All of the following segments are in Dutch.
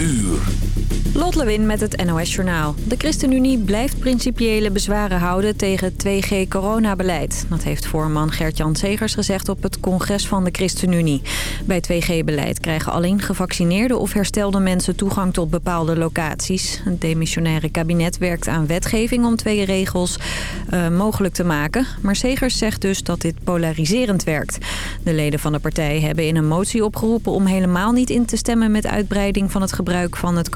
uur. Lot Lewin met het NOS Journaal. De ChristenUnie blijft principiële bezwaren houden tegen 2G-coronabeleid. Dat heeft voorman Gert-Jan Segers gezegd op het congres van de ChristenUnie. Bij 2G-beleid krijgen alleen gevaccineerde of herstelde mensen toegang tot bepaalde locaties. Het demissionaire kabinet werkt aan wetgeving om twee regels uh, mogelijk te maken. Maar Segers zegt dus dat dit polariserend werkt. De leden van de partij hebben in een motie opgeroepen om helemaal niet in te stemmen met uitbreiding van het gebruik van het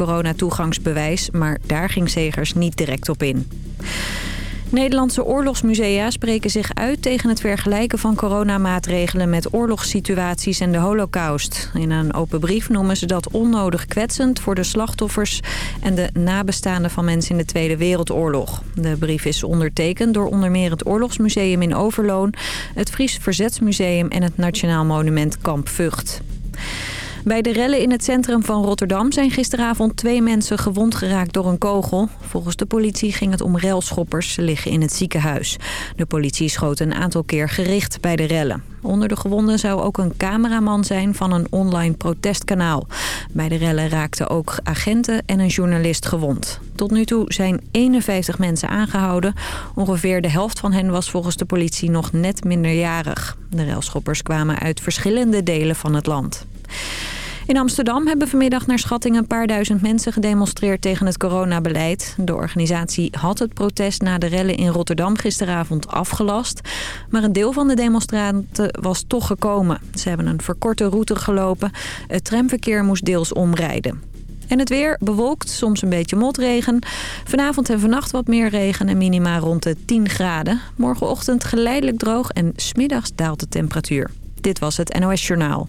coronatoegangsbewijs. Maar daar ging Segers niet direct op in. Nederlandse oorlogsmusea spreken zich uit tegen het vergelijken van coronamaatregelen met oorlogssituaties en de holocaust. In een open brief noemen ze dat onnodig kwetsend voor de slachtoffers en de nabestaanden van mensen in de Tweede Wereldoorlog. De brief is ondertekend door onder meer het Oorlogsmuseum in Overloon, het Fries Verzetsmuseum en het Nationaal Monument Kamp Vught. Bij de rellen in het centrum van Rotterdam zijn gisteravond twee mensen gewond geraakt door een kogel. Volgens de politie ging het om relschoppers. Ze liggen in het ziekenhuis. De politie schoot een aantal keer gericht bij de rellen. Onder de gewonden zou ook een cameraman zijn van een online protestkanaal. Bij de rellen raakten ook agenten en een journalist gewond. Tot nu toe zijn 51 mensen aangehouden. Ongeveer de helft van hen was volgens de politie nog net minderjarig. De relschoppers kwamen uit verschillende delen van het land. In Amsterdam hebben vanmiddag naar schatting een paar duizend mensen gedemonstreerd tegen het coronabeleid. De organisatie had het protest na de rellen in Rotterdam gisteravond afgelast. Maar een deel van de demonstranten was toch gekomen. Ze hebben een verkorte route gelopen. Het tramverkeer moest deels omrijden. En het weer bewolkt, soms een beetje motregen. Vanavond en vannacht wat meer regen en minima rond de 10 graden. Morgenochtend geleidelijk droog en smiddags daalt de temperatuur. Dit was het NOS Journaal.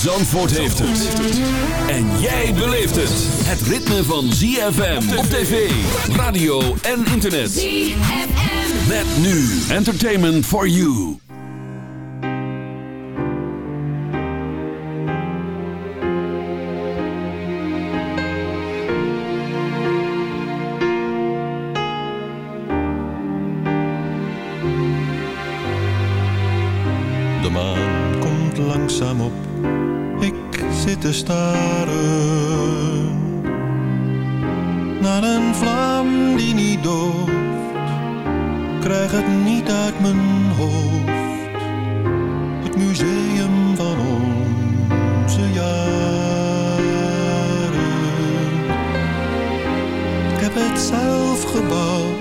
Zandvoort heeft het. En jij beleeft het. Het ritme van ZFM op tv, radio en internet. ZFM. Met nu Entertainment for You. De maan komt langzaam op te staren naar een vlam die niet dooft. Krijg het niet uit mijn hoofd. Het museum van onze jaren. Ik heb het zelf gebouwd,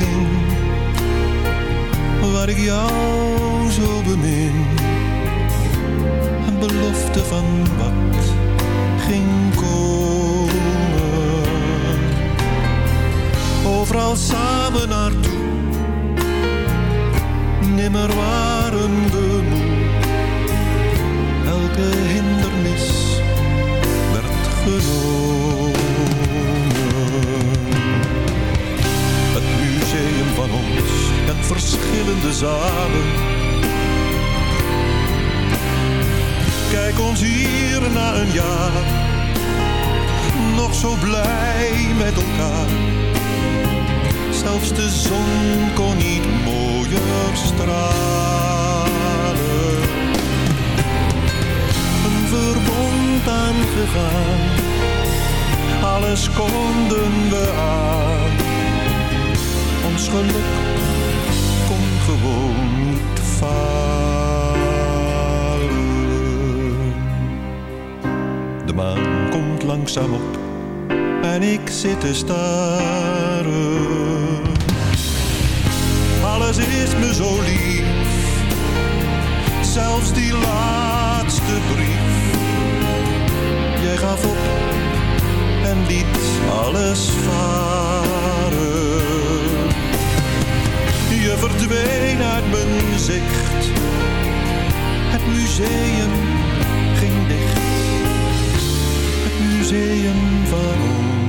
everything op en liet alles varen. Je verdween uit mijn zicht, het museum ging dicht. Het museum van onze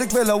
ik wil een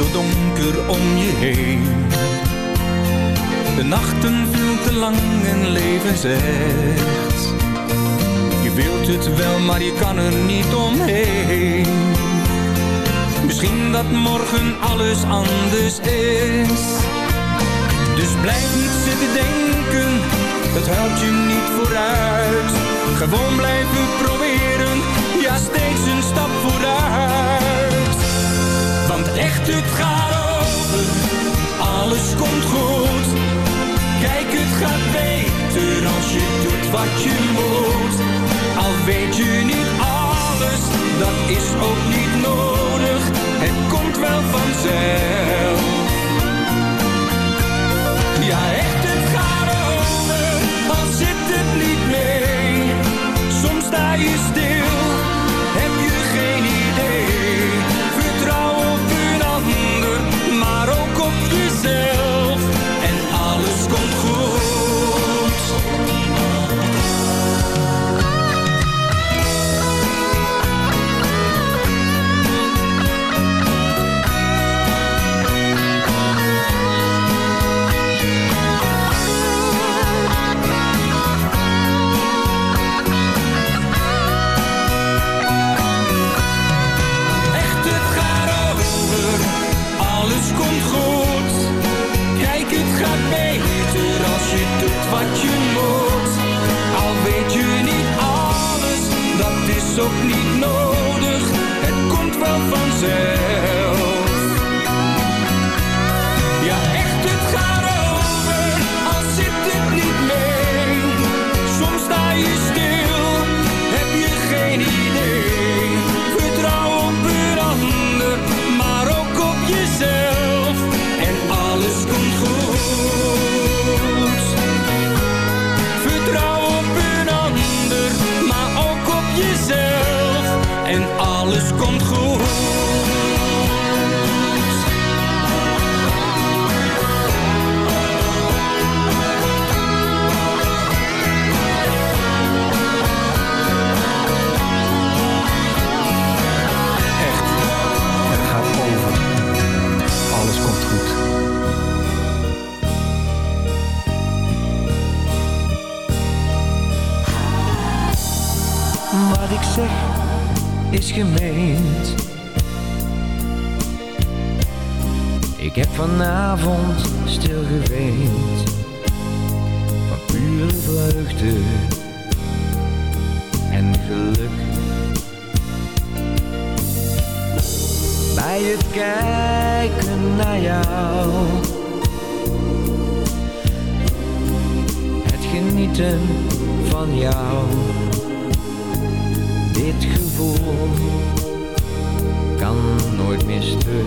zo donker om je heen. De nachten veel te lang en leven zegt. Je wilt het wel, maar je kan er niet omheen. Misschien dat morgen alles anders is. Dus blijf niet zitten denken, dat helpt je niet vooruit. Gewoon blijven proberen, ja steeds een stap vooruit. Echt het gaat alles komt goed. Kijk, het gaat beter als je doet wat je moet. Al weet je niet alles, dat is ook niet nodig. Het komt wel vanzelf. Ja, echt, bij het kijken naar jou. Het genieten van jou. Dit gevoel kan nooit meer stuk.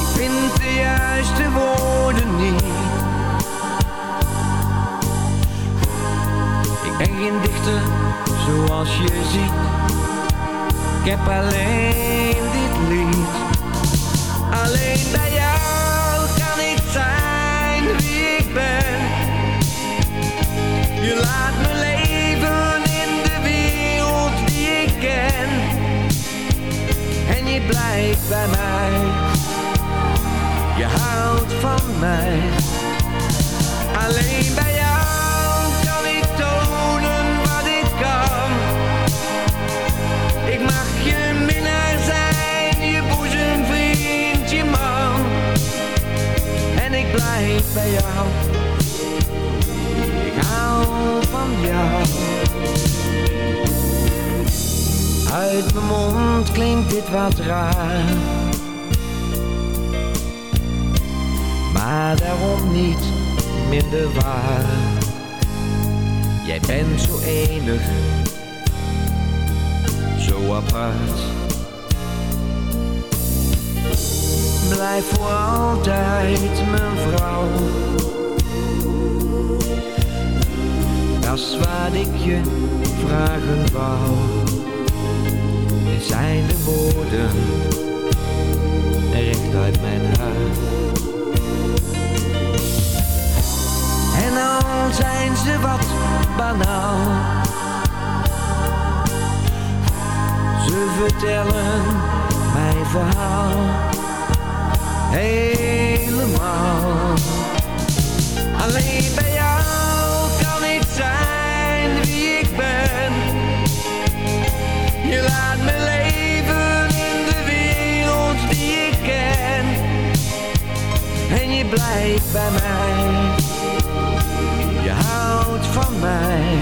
Ik vind de juiste woorden niet. Ik ben geen dichter zoals je ziet ik heb alleen dit lied. Alleen bij jou kan ik zijn wie ik ben. Je laat me leven in de wereld die ik ken. En je blijft bij mij. Je houdt van mij. Alleen bij blijf bij jou. Ik hou van jou. Uit mijn mond klinkt dit wat raar. Maar daarom niet minder waar. Jij bent zo enig, zo apart. Blijf voor altijd mijn vrouw. Dat is wat ik je vragen wou. Dit zijn de woorden, recht uit mijn hart. En al zijn ze wat banaal. Ze vertellen mijn verhaal helemaal. Alleen bij jou kan ik zijn wie ik ben. Je laat me leven in de wereld die ik ken. En je blijft bij mij. Je houdt van mij.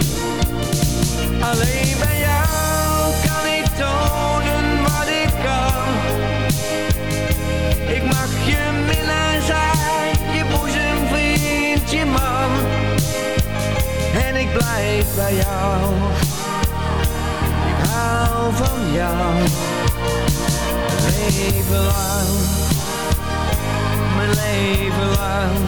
Alleen bij jou kan ik tonen wat ik kan. Bij jou. Ik hou van jou. Leven lang. Mijn leven lang.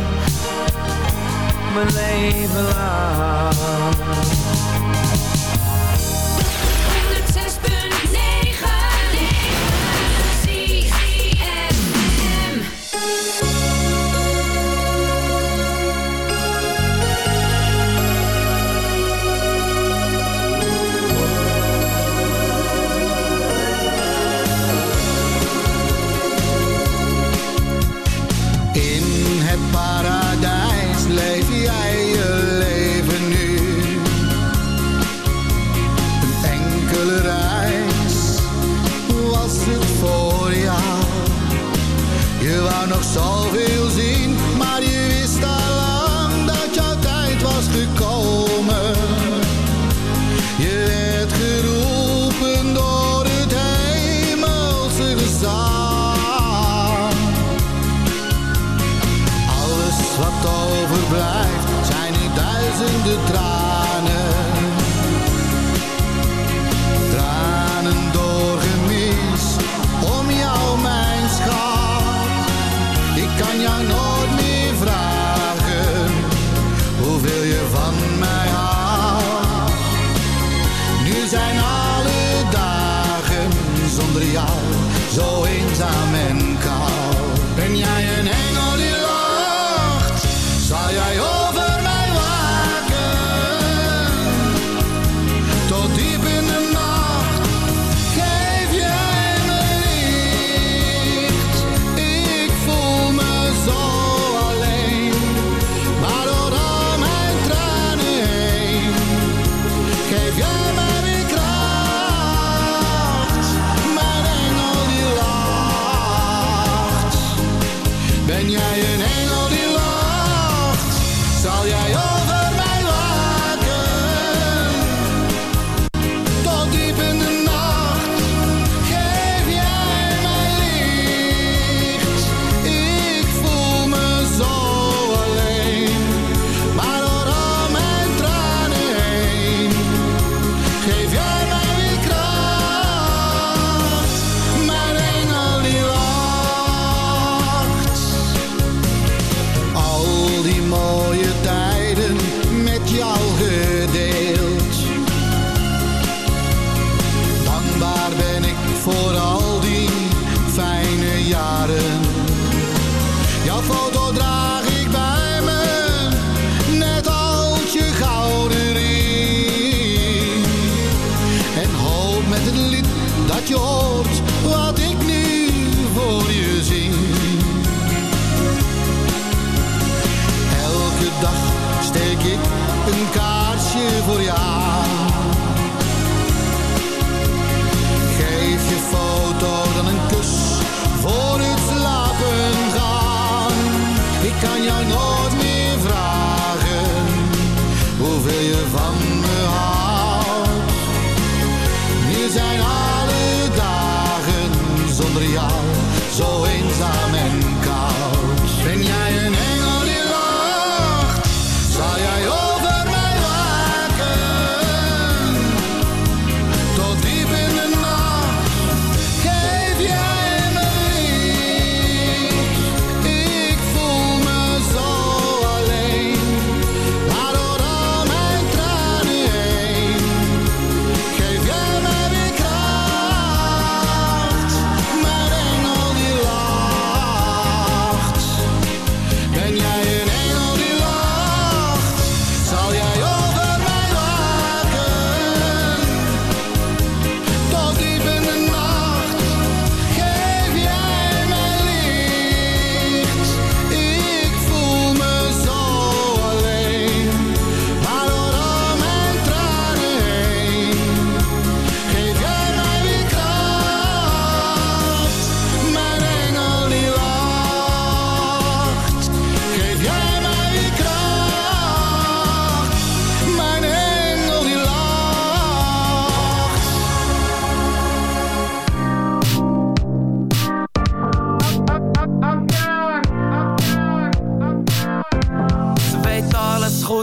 Mijn leven lang.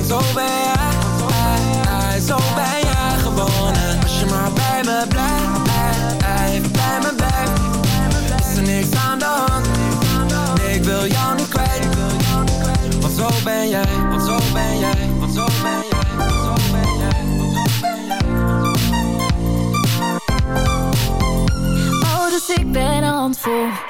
Want zo ben jij, zo ben jij gewoon Als je maar bij me blijft, bij me blijft. Is er niks aan de hand. Nee, ik wil jou niet kwijt. Want zo ben jij, want zo ben jij, want zo ben jij Oh, dus ik ben handvol. Oh,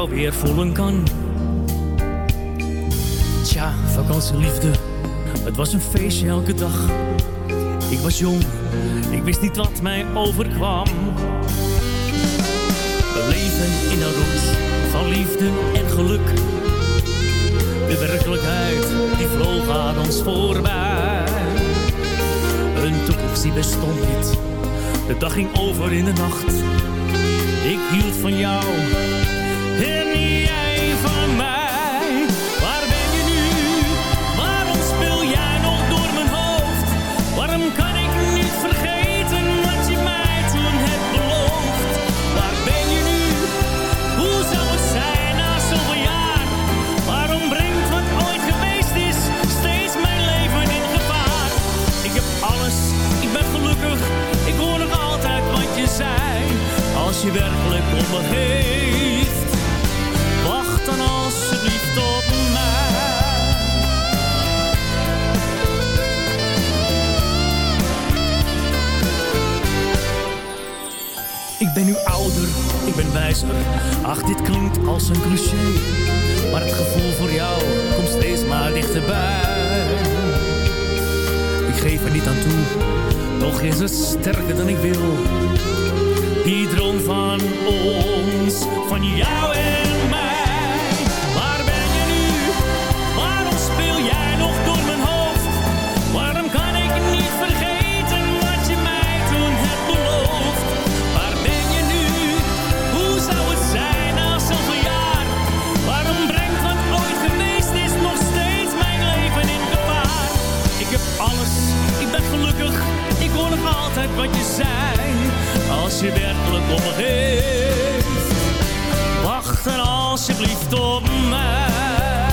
jou weer voelen kan. Tja, vakantieliefde, het was een feestje elke dag. Ik was jong, ik wist niet wat mij overkwam. We leven in een roes van liefde en geluk. De werkelijkheid, die vloog aan ons voorbij. Een toekomst die bestond niet. De dag ging over in de nacht. Ik hield van jou. Als je werkelijk om me Ik ben nu ouder, ik ben wijzer. Ach, dit klinkt als een cliché. Maar het gevoel voor jou komt steeds maar dichterbij. Ik geef er niet aan toe, toch is het sterker dan ik wil. Die droom van ons, van jou en wat je zei. Als je werkelijk om me geeft, wacht dan alsjeblieft op mij.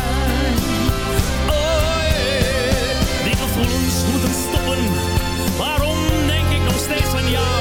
Oh yeah. die gevoelens moeten stoppen. Waarom denk ik nog steeds aan jou?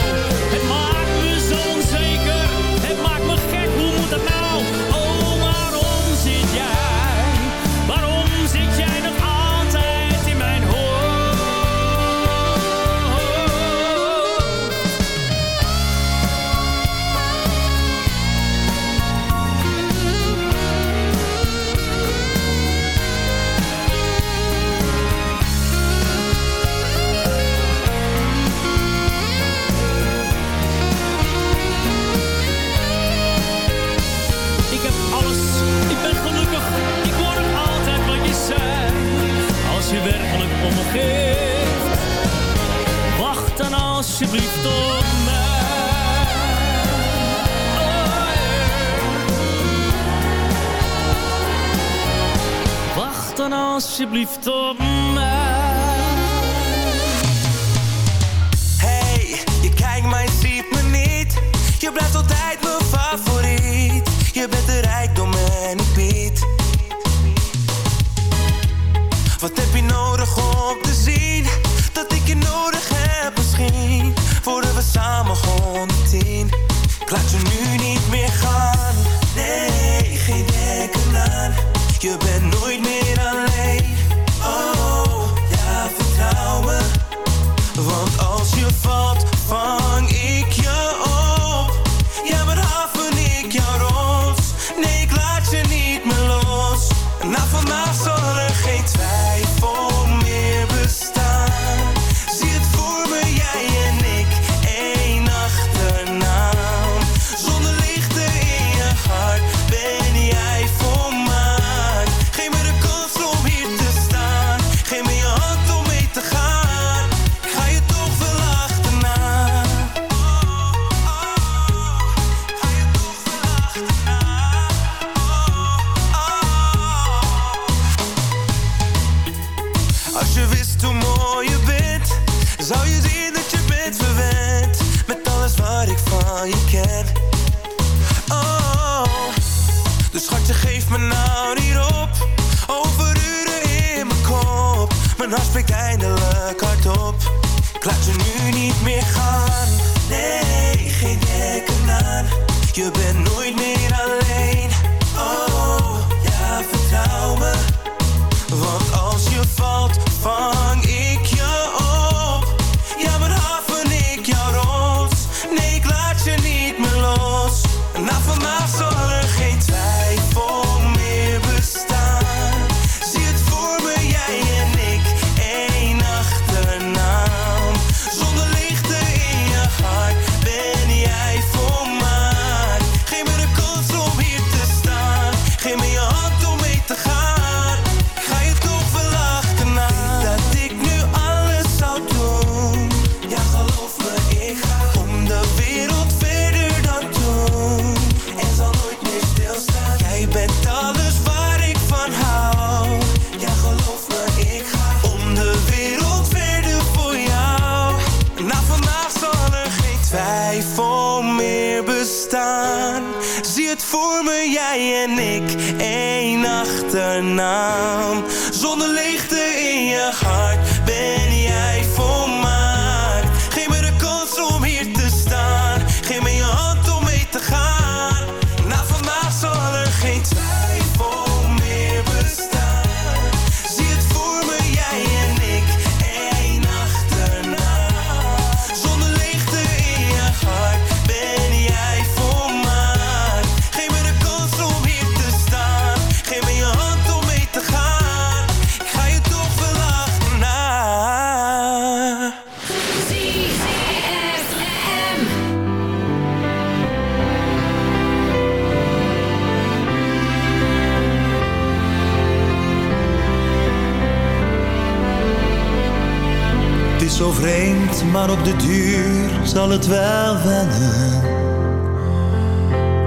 alsjeblieft op mij. Oh, yeah. Wacht dan alsjeblieft op mij.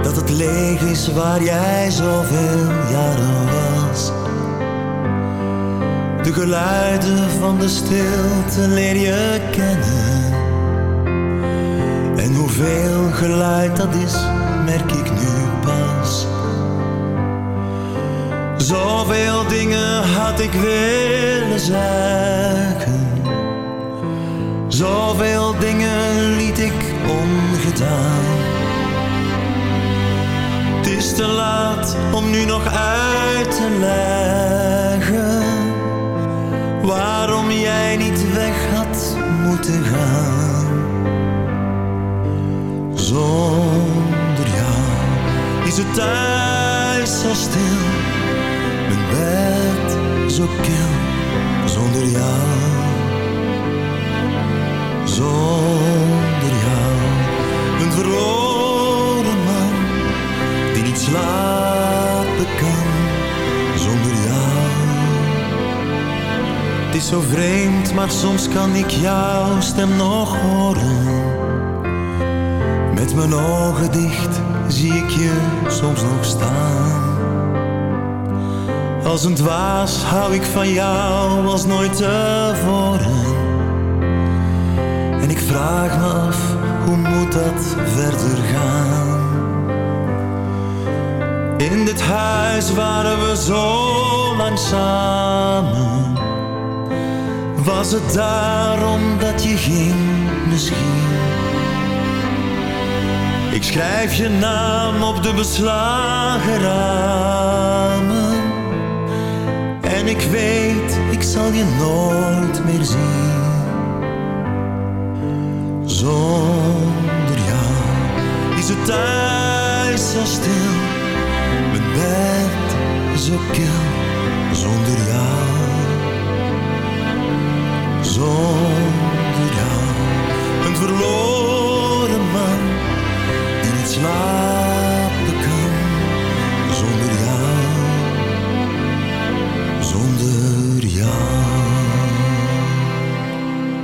Dat het leeg is waar jij zoveel jaren was. De geluiden van de stilte leer je kennen. En hoeveel geluid dat is, merk ik nu pas. Zoveel dingen had ik willen zeggen. Zoveel dingen liet ik ongedaan. Het is te laat om nu nog uit te leggen waarom jij niet weg had moeten gaan. Zonder jou is het thuis zo stil, mijn bed zo kil zonder jou. Zonder verloren man die niet slapen kan zonder jou. Het is zo vreemd, maar soms kan ik jouw stem nog horen. Met mijn ogen dicht zie ik je soms nog staan. Als een dwaas hou ik van jou als nooit tevoren. En ik vraag me af hoe moet dat verder gaan? In dit huis waren we zo lang samen. Was het daarom dat je ging misschien? Ik schrijf je naam op de beslagen ramen. En ik weet, ik zal je nooit meer zien. Zonder jou is het thuis zo stil. Mijn bed zo kil. Zonder jou. Zonder jou. Een verloren man die niet slapen kan. Zonder jou. Zonder jou.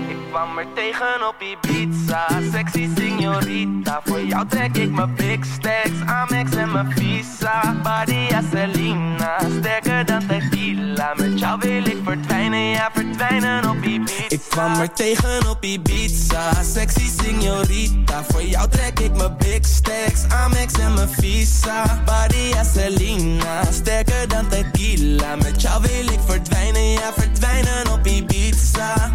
Ik kwam er tegen op Ibiza, sexy signorita Voor jou trek ik mijn big stacks, Amex en mijn visa Badia Selena, sterker dan tequila Met jou wil ik verdwijnen, ja verdwijnen op Ibiza. Ik kwam er tegen op Ibiza, sexy signorita Voor jou trek ik mijn big stacks, Amex en mijn visa Badia Selena, sterker dan tequila Met jou wil ik verdwijnen, ja verdwijnen op Ibiza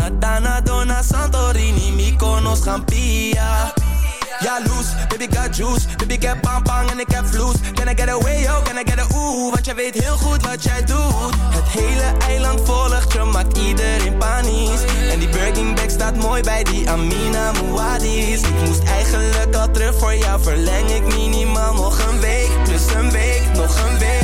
zien na Dana, Dona, Santorini Mykonos, Gampia. Ja, loose, baby got juice. Baby ik heb bang en ik heb vloes. Can I get away, yo, can I get a ooh? Want jij weet heel goed wat jij doet. Het hele eiland volgt je, maakt iedereen panisch. En die Birkin bag staat mooi bij die Amina Muadis Ik moest eigenlijk al terug voor jou Verleng ik minimaal nog een week. Plus een week, nog een week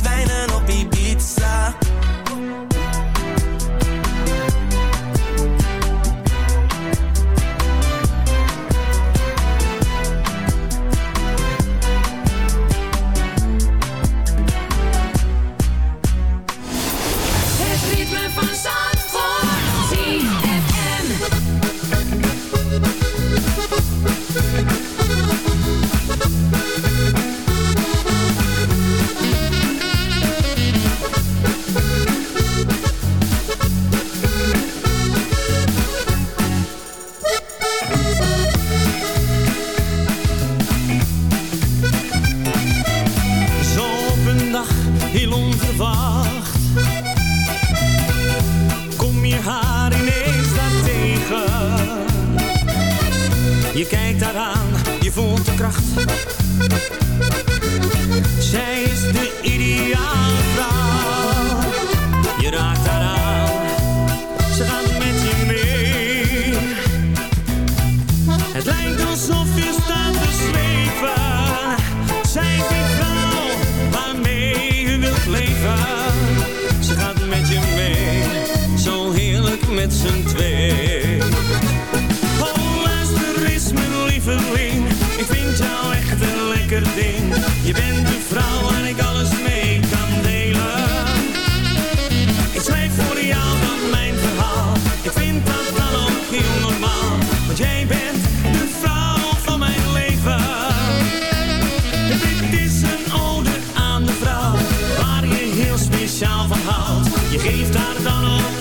Je kijkt haar aan, je voelt de kracht. Zij is de ideale vrouw. Je raakt haar aan, ze gaat met je mee. Het lijkt alsof je staat te zweven Zij die vrouw waarmee je wilt leven. Ze gaat met je mee, zo heerlijk met z'n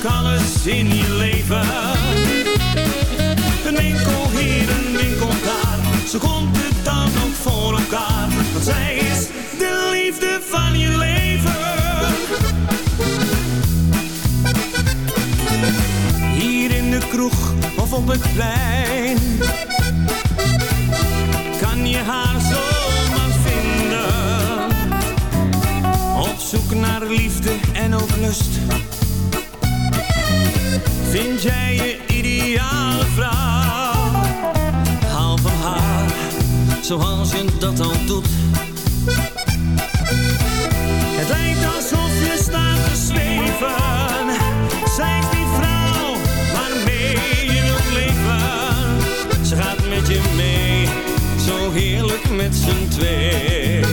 alles in je leven. Een winkel hier, een winkel daar. Zo komt het dan ook voor elkaar. Want zij is de liefde van je leven. Hier in de kroeg of op het plein. Kan je haar zomaar vinden. Op zoek naar liefde en ook lust. Vind jij je ideale vrouw? Haal van haar, zoals je dat al doet. Het lijkt alsof je staat te zweven. Zij is die vrouw waarmee je wilt leven. Ze gaat met je mee, zo heerlijk met z'n twee.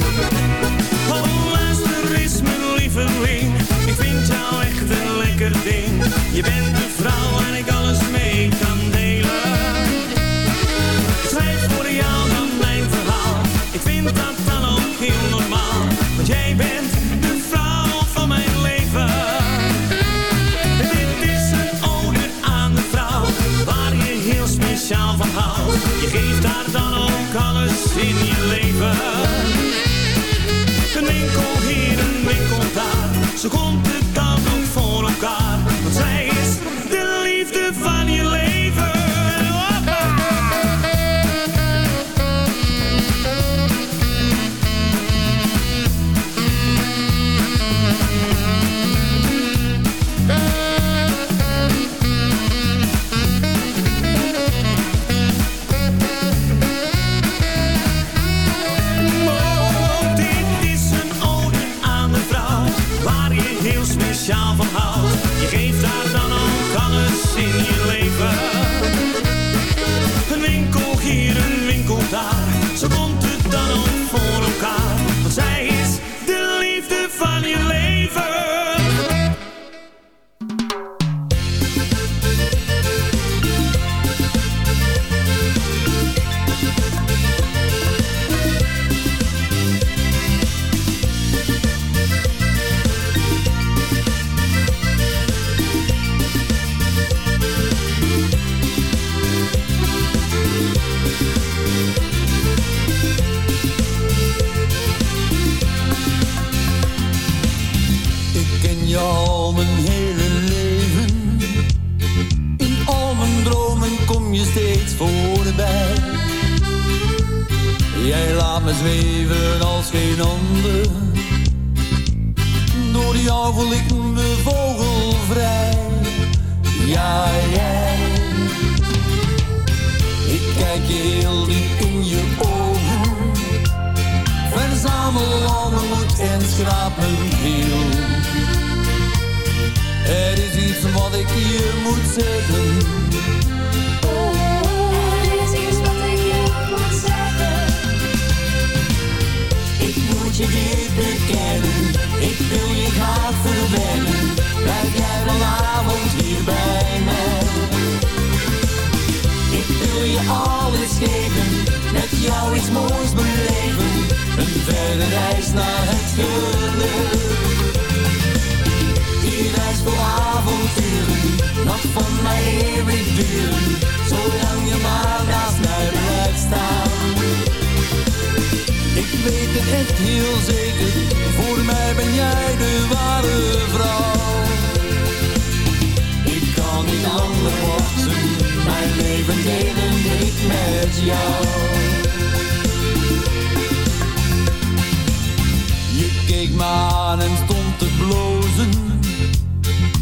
Daar. Je steeds voorbij. Jij laat me zweven als geen ander. Door jou voel ik me vogelvrij. Ja, jij. Ik kijk je heel diep in je ogen. Verzamel al moed en schraap mijn. Er is iets wat ik je moet zeggen. Je bekennen. Ik wil je graag verwennen. Blijf jij vanavond hier bij mij. Ik wil je alles geven. Met jou iets moois beleven. Een verre reis naar het geluk. Die reis vol avonturen, nog van mij eeuwig duren, zolang je maar naast mij blijft staan. Ik weet het echt heel zeker, voor mij ben jij de ware vrouw. Ik kan niet langer wachten, mijn leven delen ik met jou. Je keek me aan en stond te blozen.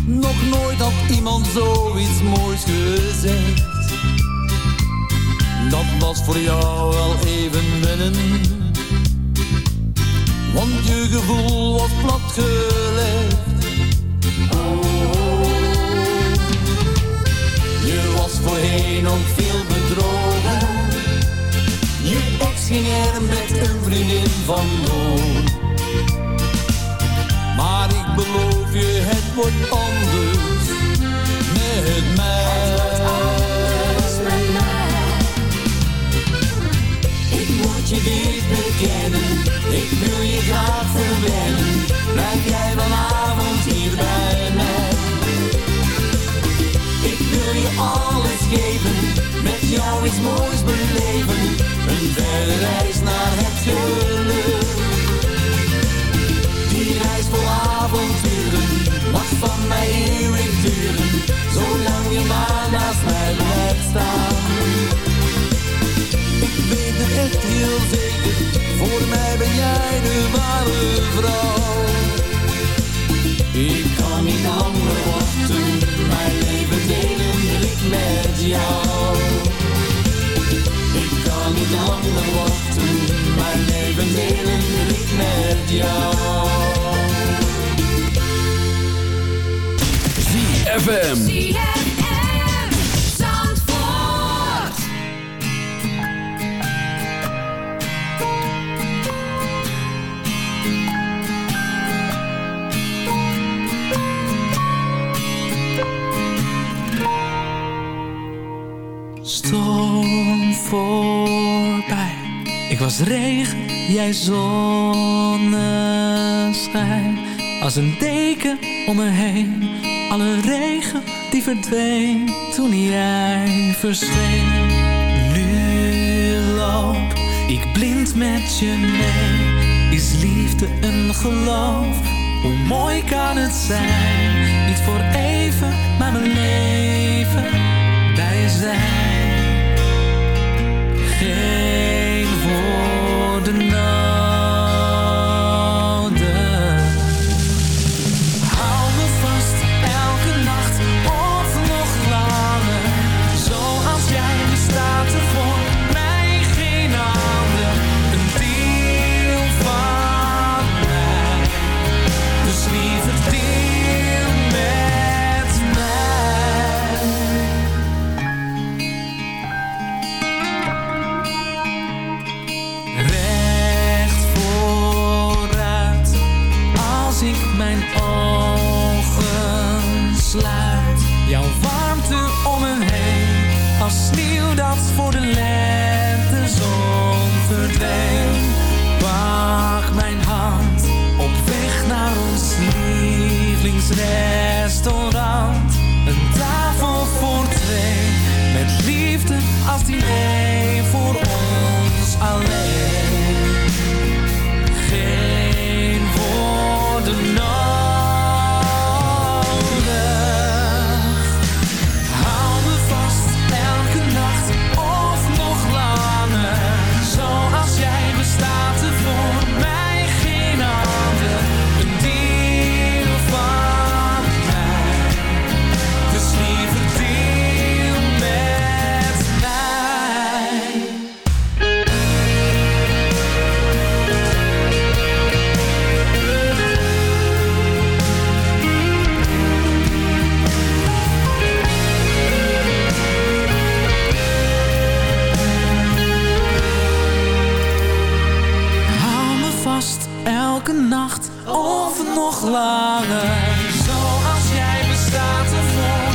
Nog nooit had iemand zoiets moois gezegd. Dat was voor jou wel even wennen. Je gevoel was platgelegd. Oh, je was voorheen ook veel bedrogen. Je ex ging er met een vriendin vandoor. Maar ik beloof je, het wordt anders met mij. Je ik wil je graag verwennen. Blijf jij vanavond hier bij mij. geven, met jou iets moois beleven. Een verre reis naar het geluk. Die reis vol avonturen mag van mij eeuwig duren, zolang je maar naast mij blijft staan. Ik weet het echt heel zeker, voor mij ben jij de ware vrouw. Ik kan niet langer wachten, mijn leven delen wil ik met jou. Ik kan niet langer wachten, mijn leven delen wil ik met jou. ZFM. Was regen, jij zonneschijn. Als een deken om me heen. Alle regen die verdween toen jij verscheen. Nu loop ik blind met je mee. Is liefde een geloof? Hoe mooi kan het zijn? Niet voor even, maar mijn leven elke nacht of nog langer. Zoals jij bestaat er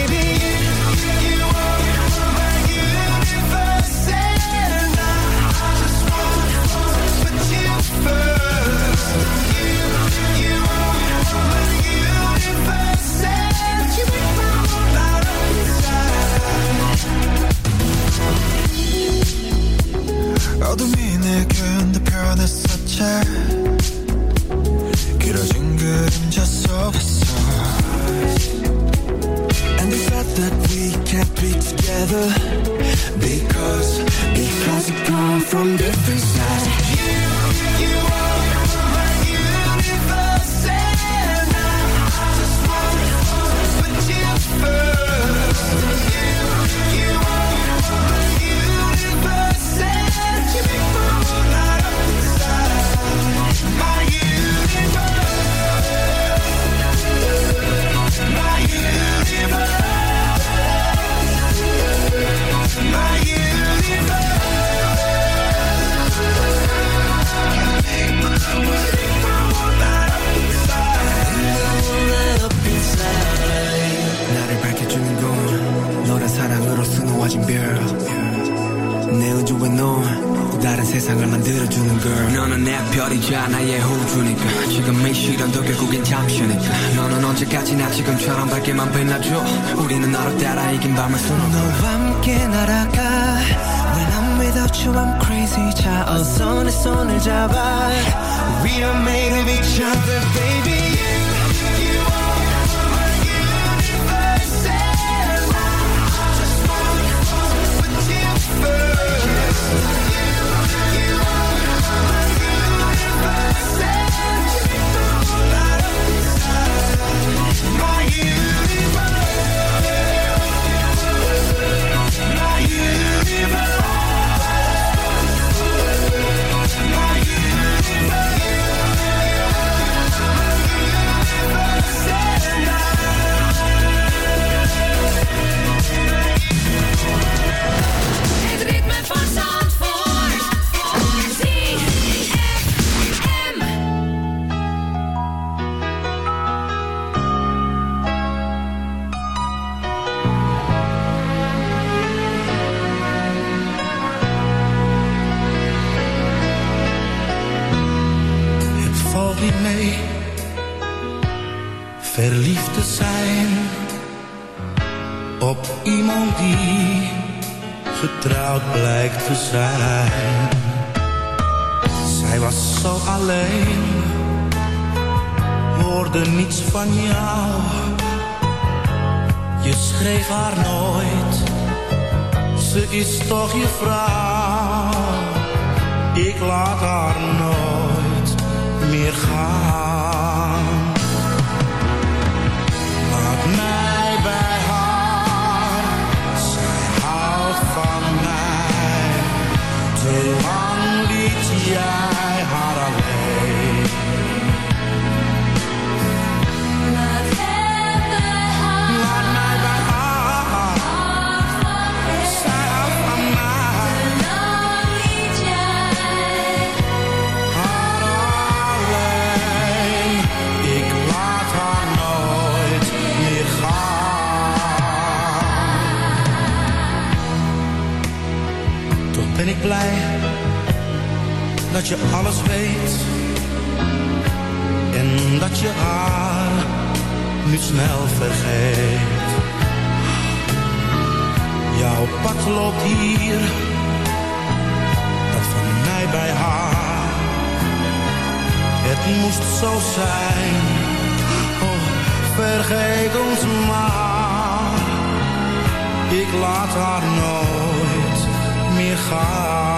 together iemand die getrouwd blijkt te zijn. Zij was zo alleen, hoorde niets van jou. Je schreef haar nooit, ze is toch je vrouw. Ik laat haar nooit meer gaan. blij dat je alles weet en dat je haar nu snel vergeet. Jouw pad loopt hier, dat van mij bij haar. Het moest zo zijn, oh vergeet ons maar. Ik laat haar nooit 你好。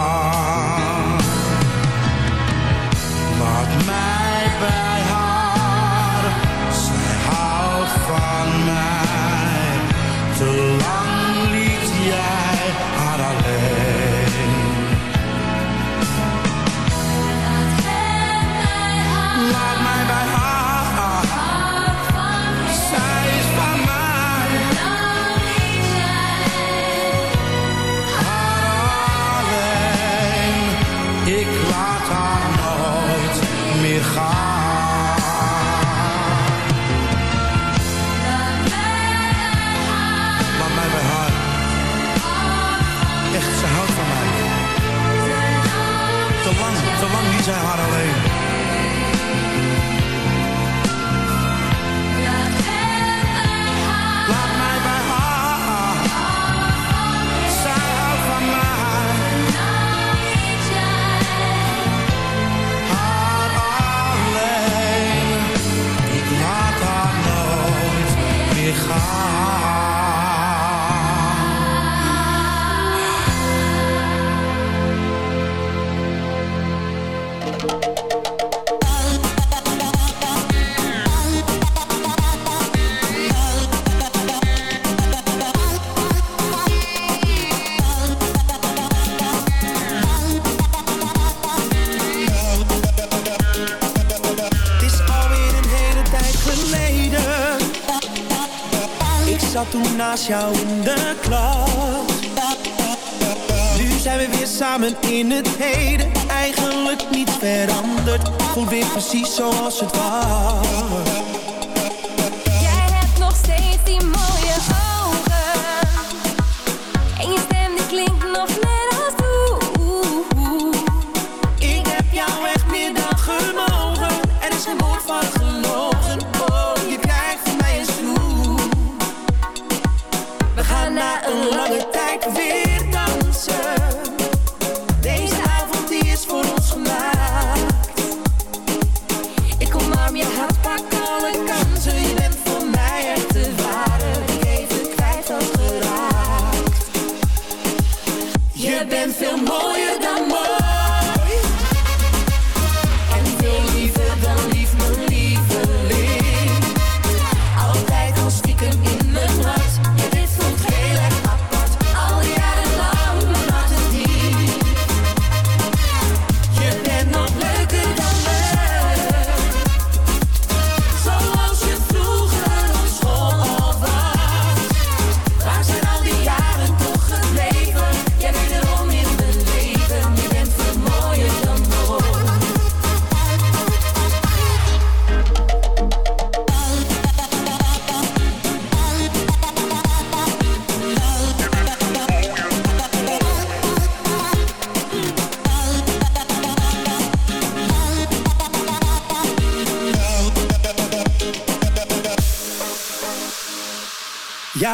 toen naast jou in de klas. Nu zijn we weer samen in het heden. Eigenlijk niets veranderd. Voel weer precies zoals het was.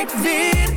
Ik zie...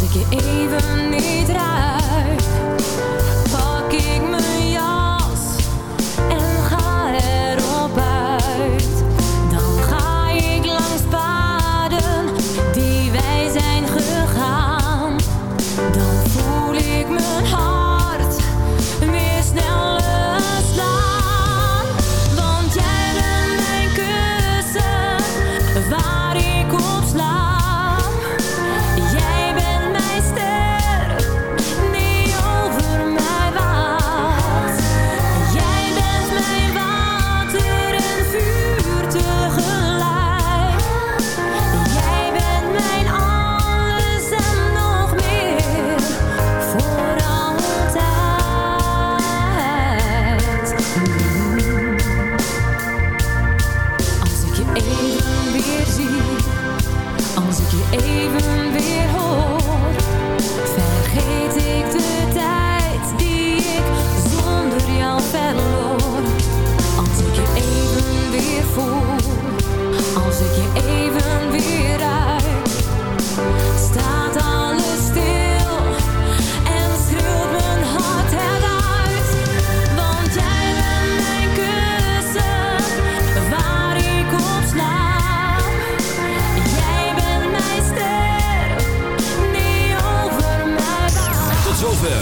als ik je even niet raak.